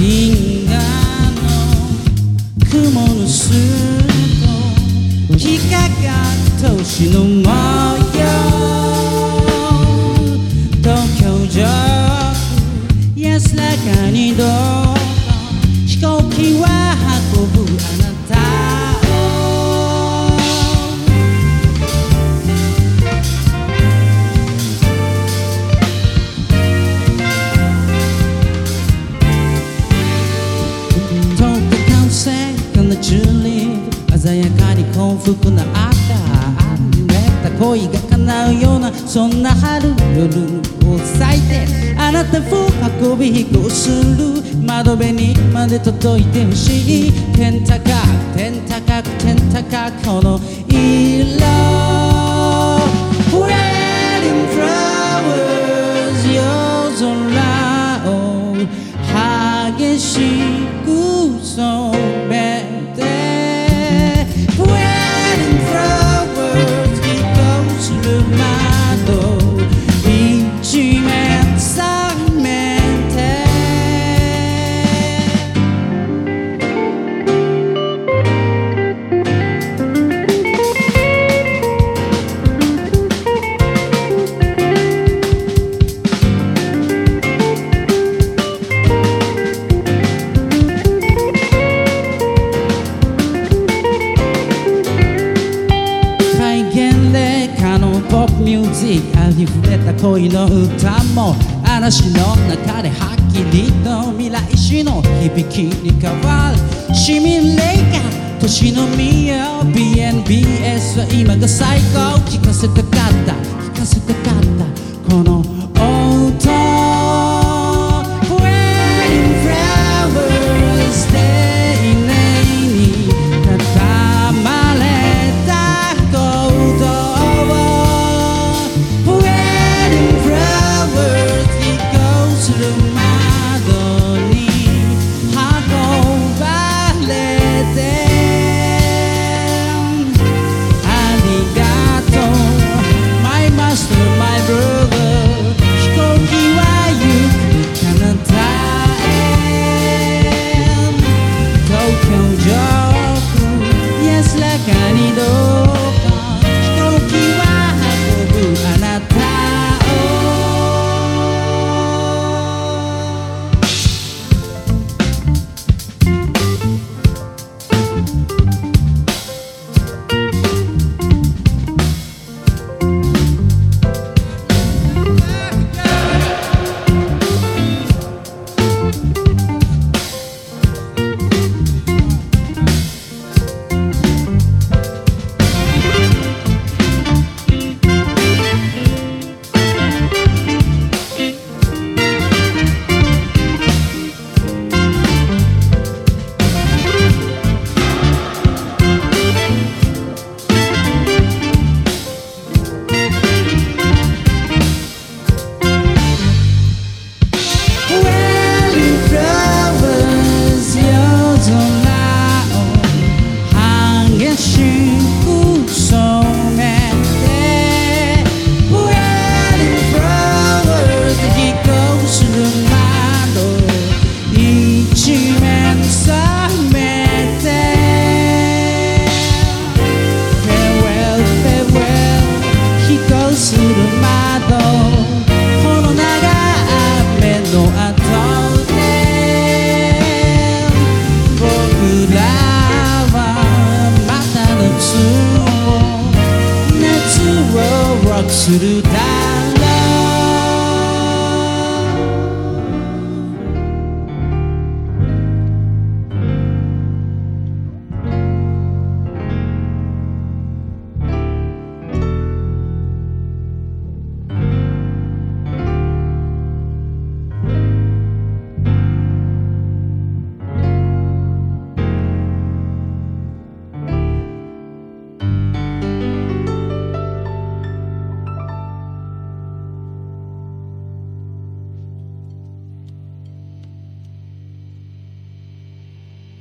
銀河の雲の巣と引っかかった星の模様東京上安らかにどう鮮やかに幸福な赤あふれた恋が叶うようなそんな春夜を咲いてあなたを運び飛行する窓辺にまで届いてほしい。天高く天高く天高くこの色。しいありふれた恋の歌も嵐の中ではっきりと未来史の響きに変わる。市民霊が年の宮 BNBS は今が最高。聞かせたかった。聞かせたかった。この音中にどうするだ